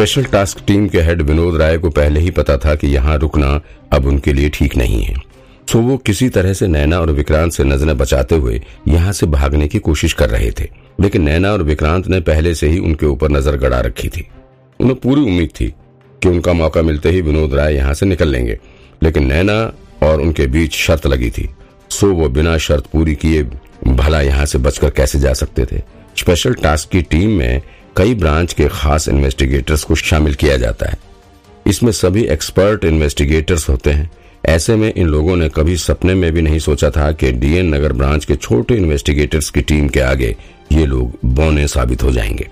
Special task team के head Vinod Rai को पहले ही पता था कि यहाँ रुकना अब उनके लिए ठीक नहीं है। सो वो किसी तरह से नैना और विक्रांत से नज़रें बचाते हुए यहाँ से भागने की कोशिश कर रहे थे। लेकिन नैना और विक्रांत ने पहले से ही उनके ऊपर नज़र गड़ा रखी थी। उन्हें पूरी उम्मीद थी कि उनका मौका मिलते ही विनोद राय यहाँ से निकल लेंगे। लेकिन नैना और उनके बीच शर्त लगी थी। सो वो बिना शर्त पूरी किए भला यहाँ से बचकर कैसे जा सकते थे। स्पेशल टास्क की टीम में कई ब्रांच के खास इन्वेस्टिगेटर्स को शामिल किया जाता है। इसमें सभी एक्सपर्ट इन्वेस्टिगेटर्स होते हैं। ऐसे में इन लोगों ने कभी सपने में भी नहीं सोचा था कि डीएन नगर ब्रांच के छोटे इन्वेस्टिगेटर्स की टीम के आगे ये लोग बौने साबित हो जाएँगे।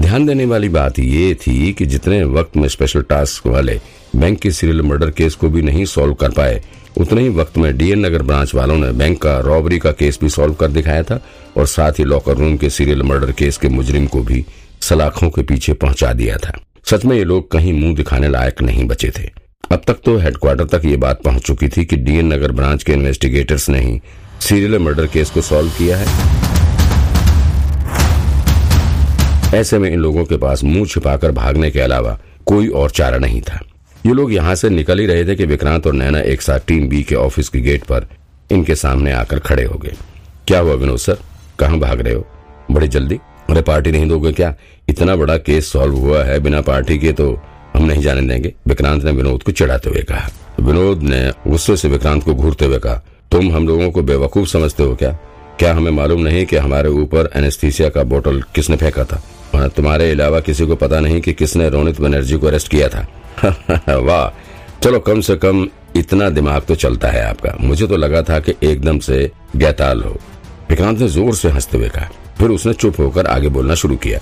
ध्यान देने वाली बात ये थी कि जितने वक्त में स्पेशल टास्क वाले बैंक के सीरियल मर्डर केस को भी नहीं सॉल्व कर पाए, उतने ही वक्त में डीएन नगर ब्रांच वालों ने बैंक का रॉबरी का केस भी सॉल्व कर दिखाया था और साथ ही लॉकर रूम के सीरियल मर्डर केस के मुजरिम को भी सलाखों के पीछे पहुँचा दिया था। सच में ये लोग कहीं मुँह दिखाने लायक नहीं बचे थे। अब तक तो हेडक्वार्टर तक ये बात पहुँच चुकी थी कि डीएन नगर ब्रांच के इन्वेस्टिगेटर्स ने ही सीरियल मर्डर केस को सॉल्व किया है। ऐसे में इन लोगों के पास मुँह छिपाकर भागने के अलावा कोई और चारा नहीं था। ये लोग यहाँ से निकल ही रहे थे कि विक्रांत और नैना एक साथ टीम बी के ऑफ़िस के गेट पर इनके सामने आकर खड़े हो गए। क्या हुआ विनोद सर? कहाँ भाग रहे हो? बड़ी जल्दी? अरे पार्टी नहीं दोगे क्या? इतना बड़ा केस सॉल्व हुआ है बिना पार्टी के तो हम नहीं जाने देंगे। विक्रांत ने विनोद को चिढ़ाते हुए कहा। विनोद ने गुस्से से विक्रांत को घूरते हुए कहा, तुम हम लोगों को बेवकूफ़ समझते हो क्या? क्या हमें मालूम नहीं कि हमारे ऊपर एनेस्थीसिया का बोतल किसने फेंका था? तुम्हारे अलावा किसी को पता नहीं कि किसने रोनित बनर्जी को अरेस्ट किया था? वाह, चलो कम से कम इतना दिमाग तो चलता है आपका। मुझे तो लगा था कि एकदम से गैताल हो। विक्रांत ने ज़ोर से हँसते हुए कहा फिर उसने चुप होकर आगे बोलना शुरू किया।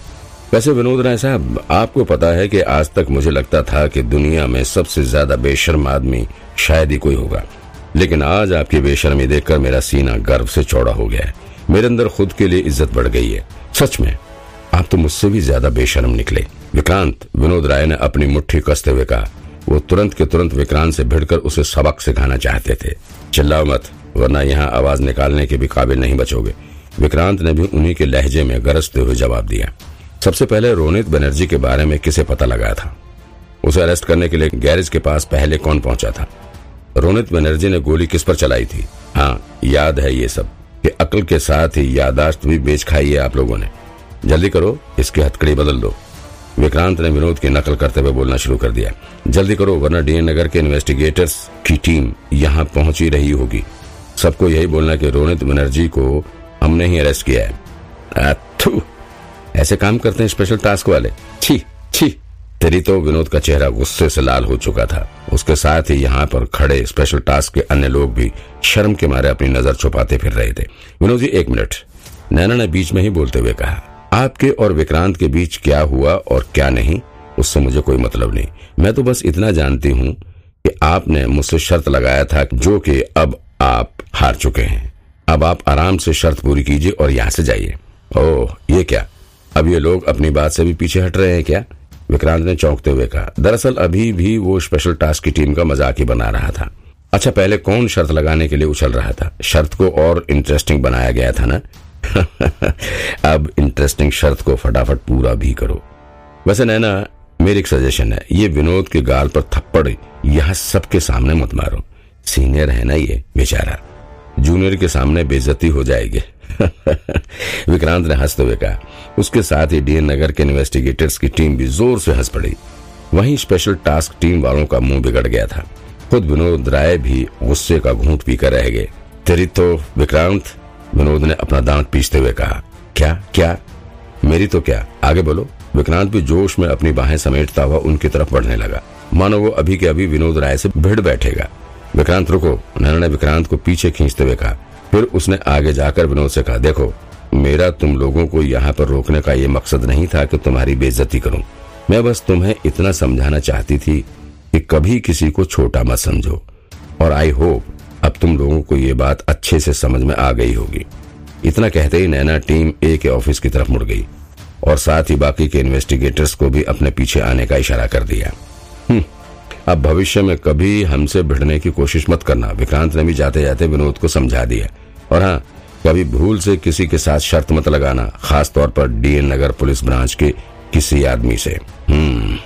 वैसे विनोद राय साहब, आपको पता है कि आज तक मुझे लगता था कि दुनिया में सबसे ज़्यादा बेशर्म आदमी शायद ही कोई होगा। लेकिन आज आपकी बेशर्मी देखकर मेरा सीना गर्व से चौड़ा हो गया है। मेरे अंदर खुद के लिए इज़्ज़त बढ़ गई है। सच में, आप तो मुझसे भी ज़्यादा बेशर्म निकले। विक्रांत, विनोद राय ने अपनी मुट्ठी कसते हुए कहा, वो तुरंत के तुरंत विक्रांत से भिड़कर उसे सबक सिखाना चाहते थे। चिल्लाओ मत, वरना यहाँ आवाज़ निकालने के भी काबिल नहीं बचोगे। विक्रांत ने भी उन्हीं के लहजे में गरजते हुए जवाब दिया। सबसे पहले रोनित बनर्जी के बारे में किसे पता लगाया था? उसे अरेस्ट करने के लिए गैरेज के पास पहले कौन पहुँचा था? रोनित बनर्जी ने गोली किस पर चलाई थी? हाँ याद है ये सब। कि अकल के साथ ही यादाश्त भी बेच खाई है आप लोगों ने। जल्दी करो, इसकी हथकड़ी बदल दो। विक्रांत ने विनोद की नकल करते हुए बोलना शुरू कर दिया। जल्दी करो, वरना डीएन नगर के इन्वेस्टिगेटर्स की टीम यहाँ पहुँची रही होगी। सबको यही बोलना कि रोनित बनर्जी को हमने ही अरेस्ट किया है। ऐसे काम करते हैं स्पेशल टास्क वाले। छी छी। तेरी तो विनोद का चेहरा गुस्से से लाल हो चुका था। उसके साथ ही यहाँ पर खड़े स्पेशल टास्क के अन्य लोग भी शर्म के मारे अपनी नज़र छुपाते फिर रहे थे। विनोद जी, एक मिनट। नैना ने बीच में ही बोलते हुए कहा, आपके और विक्रांत के बीच क्या हुआ और क्या नहीं? उससे मुझे कोई मतलब नहीं। मैं तो बस इतना जानती हूँ कि आपने मुझसे शर्त लगाया था जो कि अब आप हार चुके हैं। अब आप आराम से शर्त पूरी कीजिए और यहाँ से जाइए। ओह, ये क्या? अब ये लोग अपनी बात से भी पीछे हट रहे हैं क्या? विक्रांत ने चौंकते हुए कहा, दरअसल अभी भी वो स्पेशल टास्क की टीम का मज़ाक ही बना रहा था। अच्छा पहले कौन शर्त लगाने के लिए उछल रहा था? शर्त को और इंटरेस्टिंग बनाया गया था ना? अब इंटरेस्टिंग शर्त को फटाफट पूरा भी करो। वैसे नैना, मेरी एक सजेशन है। ये विनोद के गाल पर थप्पड़, यहाँ सबके सामने मत मारो। सीनियर है ना ये, बेचारा। जूनियर के सामने बेजती हो जाएगी। विक्रांत ने हँसते हुए कहा, उसके साथ ही डीएन नगर के इन्वेस्टिगेटर्स की टीम भी ज़ोर से हंस पड़ी। वहीं स्पेशल टास्क टीम वालों का मुँह बिगड़ गया था। खुद विनोद राय भी गुस्से का घूंट पीकर रह गए। तेरी तो विक्रांत, विनोद ने अपना दांत पीसते हुए कहा, क्या क्या? मेरी तो क्या? आगे बोलो। विक्रांत भी जोश में अपनी बाहें समेटता हुआ उनकी तरफ़ बढ़ने लगा। मानो वो अभी के अभी विनोद राय से भिड़ बैठेगा। विक्रांत, रुको। नैना ने विक्रांत को पीछे खींचते हुए कहा। फिर उसने आगे जाकर विनोद से कहा, देखो, मेरा तुम लोगों को यहाँ पर रोकने का ये मकसद नहीं था कि तुम्हारी बेइज्जती करूँ। मैं बस तुम्हें इतना समझाना चाहती थी कि कभी किसी को छोटा मत समझो। और आई होप अब तुम लोगों को ये बात अच्छे से समझ में आ गई होगी। इतना कहते ही नैना टीम ए के ऑफ़िस की तरफ़ मुड़ गई और साथ ही बाकी के इन्वेस्टिगेटर्स को भी अपने पीछे आने का इशारा कर दिया। अब भविष्य में कभी हमसे भिड़ने की कोशिश मत करना। विक्रांत ने भी जाते जाते विनोद को समझा दिया। और हाँ कभी भूल से किसी के साथ शर्त मत लगाना खास तौर पर डीएन नगर पुलिस ब्रांच के किसी आदमी से। हम्म।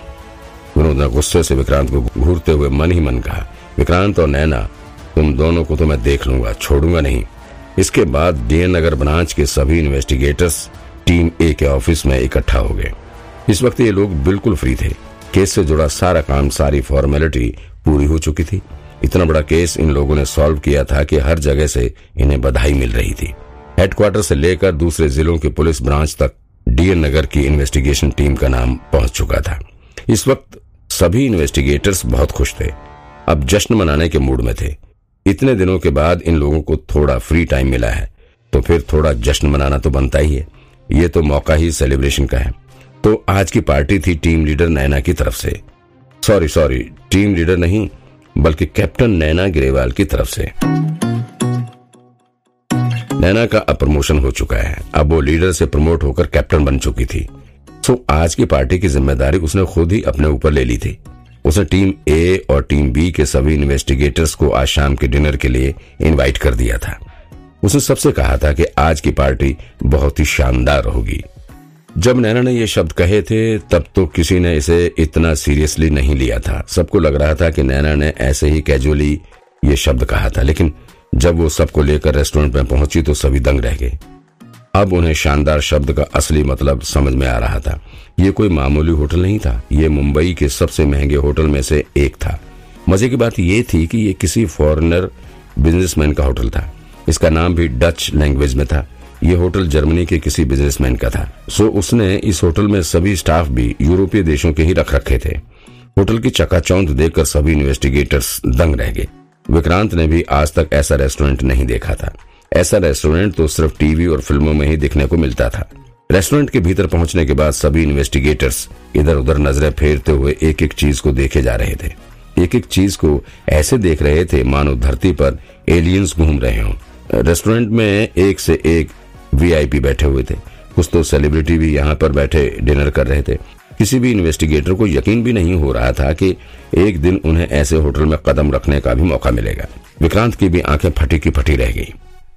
विनोद ने गुस्से से विक्रांत को घूरते हुए मन ही मन कहा, विक्रांत और नैना, तुम दोनों को तो मैं देख लूँगा, छोड़ूँगा नहीं। इसके बाद डीएन नगर ब्रांच के सभी इन्वेस्टिगेटर्स, टीम ए के ऑफ़िस में इकट्ठा हो गए। इस वक्त ये लोग बिल्कुल फ्री थे। केस से जुड़ा सारा काम, सारी फॉर्मेलिटी पूरी हो चुकी थी। इतना बड़ा केस इन लोगों ने सॉल्व किया था कि हर जगह से इन्हें बधाई मिल रही थी। हेडक्वार्टर से लेकर दूसरे जिलों की पुलिस ब्रांच तक डीएन नगर की इन्वेस्टिगेशन टीम का नाम पहुँच चुका था। इस वक्त सभी इन्वेस्टिगेटर्स बहुत खुश थे। अब जश्न मनाने के मूड में थे। इतने दिनों के बाद इन लोगों को थोड़ा फ्री टाइम मिला है। तो फिर थोड़ा जश्न मनाना तो बनता ही है। ये तो मौका ही सेलिब्रेशन का है। तो आज की पार्टी थी टीम लीडर नैना की तरफ़ से। सॉरी सॉरी, टीम लीडर नहीं, बल्कि कैप्टन नैना ग्रेवाल की तरफ़ से। नैना का अब प्रमोशन हो चुका है। अब वो लीडर से प्रमोट होकर कैप्टन बन चुकी थी। सो आज की पार्टी की ज़िम्मेदारी उसने खुद ही अपने ऊपर ले ली थी। उसने टीम ए और टीम बी के सभी इन्वेस्टिगेटर्स को आज शाम के डिनर के लिए इनवाइट कर दिया था। उसने सबसे कहा था कि आज की पार्टी बहुत ही शानदार होगी। जब नैना ने ये शब्द कहे थे, तब तो किसी ने इसे इतना सीरियसली नहीं लिया था। सबको लग रहा था कि नैना ने ऐसे ही कैजुअली ये शब्द कहा था, लेकिन जब वो सबको लेकर रेस्टोरेंट में पहुँची तो सभी दंग रह गए। अब उन्हें शानदार शब्द का असली मतलब समझ में आ रहा था। ये कोई मामूली होटल नहीं था, ये मुंबई के सबसे महँगे होटल में से एक था। मज़े की बात यह थी कि ये किसी फॉरेनर बिजनेसमैन का होटल था। इसका नाम भी डच लैंग्वेज में था। ये होटल जर्मनी के किसी बिजनेसमैन का था। सो उसने इस होटल में सभी स्टाफ भी यूरोपीय देशों के ही रख रखे थे। होटल की चकाचौंध देखकर सभी इन्वेस्टिगेटर्स दंग रह गए। विक्रांत ने भी आज तक ऐसा रेस्टोरेंट नहीं देखा था। ऐसा रेस्टोरेंट तो सिर्फ़ टीवी और फ़िल्मों में ही दिखने को मिलता था। रेस्टोरेंट के भीतर पहुँचने के बाद सभी इन्वेस्टिगेटर्स इधर उधर नज़रें फेरते हुए एक एक चीज़ को देखे जा रहे थे। एक एक चीज़ को ऐसे देख रहे थे मानो धरती पर एलियंस घूम रहे हों। रेस्टोरेंट में एक से एक वीआईपी बैठे हुए थे। कुछ तो सेलिब्रिटी भी यहाँ पर बैठे डिनर कर रहे थे। किसी भी इन्वेस्टिगेटर को यकीन भी नहीं हो रहा था कि एक दिन उन्हें ऐसे होटल में कदम रखने का भी मौका मिलेगा। विक्रांत की भी आँखें फटी की फटी रह गई।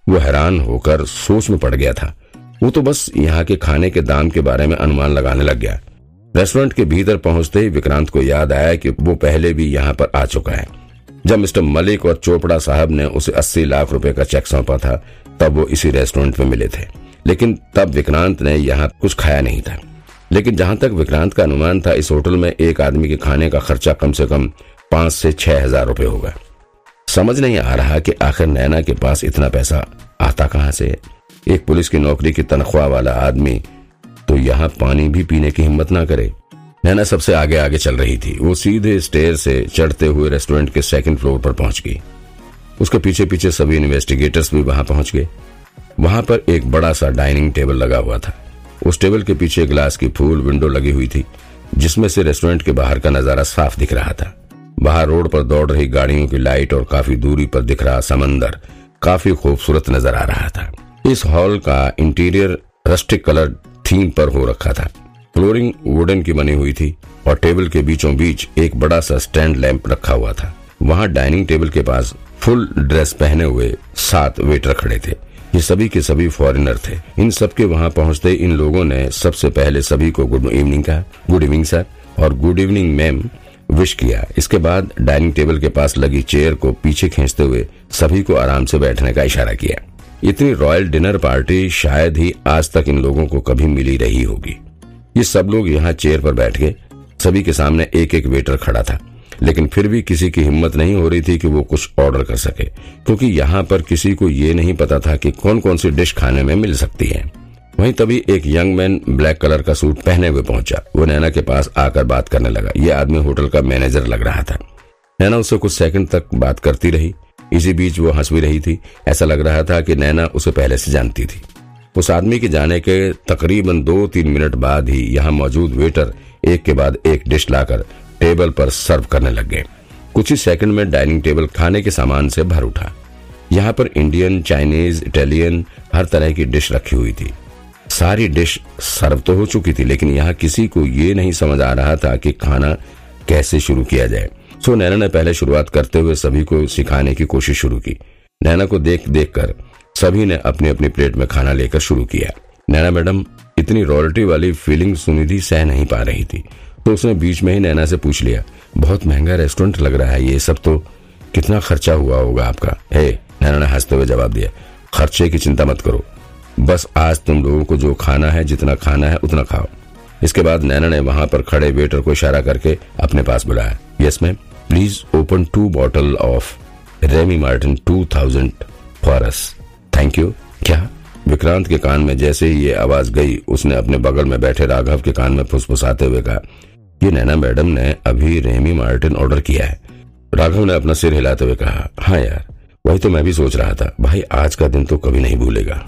वो हैरान होकर सोच में पड़ गया था। वो तो बस यहाँ के खाने के दाम के बारे में अनुमान लगाने लग गया। रेस्टोरेंट के भीतर पहुँचते ही विक्रांत को याद आया कि वो पहले भी यहाँ पर आ चुका है। जब मिस्टर मलिक और चोपड़ा साहब ने उसे अस्सी लाख रुपए का चेक सौंपा था, तब वो इसी रेस्टोरेंट में मिले थे। लेकिन तब विक्रांत ने यहाँ कुछ खाया नहीं था। लेकिन जहाँ तक विक्रांत का अनुमान था, इस होटल में एक आदमी के खाने का खर्चा कम से कम पाँच से छह हज़ार रूपए होगा। समझ नहीं आ रहा कि आखिर नैना के पास इतना पैसा आता कहाँ से? एक पुलिस की नौकरी की तनख्वाह वाला आदमी तो यहाँ पानी भी पीने की हिम्मत ना करे। नैना सबसे आगे आगे चल रही थी। वो सीधे स्टेयर से चढ़ते हुए रेस्टोरेंट के सेकंड फ्लोर पर पहुँच गई। उसके पीछे पीछे सभी इन्वेस्टिगेटर्स भी वहाँ पहुँच गए। वहाँ पर एक बड़ा सा डाइनिंग टेबल लगा हुआ था। उस टेबल के पीछे ग्लास की फूल विंडो लगी हुई थी, जिसमें से रेस्टोरेंट के बाहर का नज़ारा साफ़ दिख रहा था। बाहर रोड पर दौड़ रही गाड़ियों की लाइट और काफ़ी दूरी पर दिख रहा समंदर काफ़ी खूबसूरत नज़र आ रहा था। इस हॉल का इंटीरियर रस्टिक कलर थीम पर हो रखा था। फ्लोरिंग वुडन की बनी हुई थी और टेबल के बीचों बीच एक बड़ा सा स्टैंड लैंप रखा हुआ था। वहाँ डाइनिंग टेबल के पास फुल ड्रेस पहने हुए सात वेटर खड़े थे। ये सभी के सभी फॉरेनर थे। इन सबके वहाँ पहुँचते इन लोगों ने सबसे पहले सभी को गुड इवनिंग कहा। Good evening, sir. और गुड इवनिंग, मैम, विश किया। इसके बाद डाइनिंग टेबल के पास लगी चेयर को पीछे खींचते हुए सभी को आराम से बैठने का इशारा किया। इतनी रॉयल डिनर पार्टी शायद ही आज तक इन लोगों को कभी मिली रही होगी। ये सब लोग यहाँ चेयर पर बैठ गए। सभी के सामने एक एक वेटर खड़ा था। लेकिन फिर भी किसी की हिम्मत नहीं हो रही थी कि वो कुछ ऑर्डर कर सके, क्योंकि यहाँ पर किसी को ये नहीं पता था कि कौन कौन सी डिश खाने में मिल सकती है। वहीं तभी एक यंग मैन ब्लैक कलर का सूट पहने हुए पहुँचा। वो नैना के पास आकर बात करने लगा। ये आदमी होटल का मैनेजर लग रहा था। नैना उससे कुछ सेकंड तक बात करती रही। इसी बीच वो हंस भी रही थी। ऐसा लग रहा था कि नैना उसे पहले से जानती थी। उस आदमी के जाने के तकरीबन दो तीन मिनट बाद ही यहाँ मौजूद वेटर एक के बाद एक डिश लाकर टेबल पर सर्व करने लग गए। कुछ ही सेकंड में डाइनिंग टेबल खाने के सामान से भर उठा। यहाँ पर इंडियन, चाइनीज़, इटालियन, हर तरह की डिश रखी हुई थी। सारी डिश सर्व तो हो चुकी थी, लेकिन यहाँ किसी को ये नहीं समझ आ रहा था कि खाना कैसे शुरू किया जाए। सो नैना ने पहले शुरुआत करते हुए सभी को सिखाने की कोशिश शुरू की। नैना को देख देख कर सभी ने अपनी अपनी प्लेट में खाना लेकर शुरू किया। नैना मैडम, इतनी रॉयल्टी वाली फीलिंग सुनिधि सह नहीं पा रही थी। तो उसने बीच में ही नैना से पूछ लिया, बहुत महँगा रेस्टोरेंट लग रहा है ये सब तो कितना खर्चा हुआ होगा आपका? हे, नैना ने हँसते हुए जवाब दिया, खर्चे की चिंता मत करो। बस आज तुम लोगों को जो खाना है, जितना खाना है, उतना खाओ। इसके बाद नैना ने वहाँ पर खड़े वेटर को इशारा करके अपने पास बुलाया yes ma'am please open two bottle of Remy Martin two thousand for us thank you क्या? विक्रांत के कान में जैसे ही ये आवाज़ गई, उसने अपने बगल में बैठे राघव के कान में फुसफुसाते हुए कहा, ये नैना मैडम ने अभी रेमी मार्टिन ऑर्डर किया है। राघव ने अपना सिर हिलाते हुए कहा हाँ यार, वही तो मैं भी सोच रहा था। भाई, आज का दिन तो कभी नहीं भूलेगा।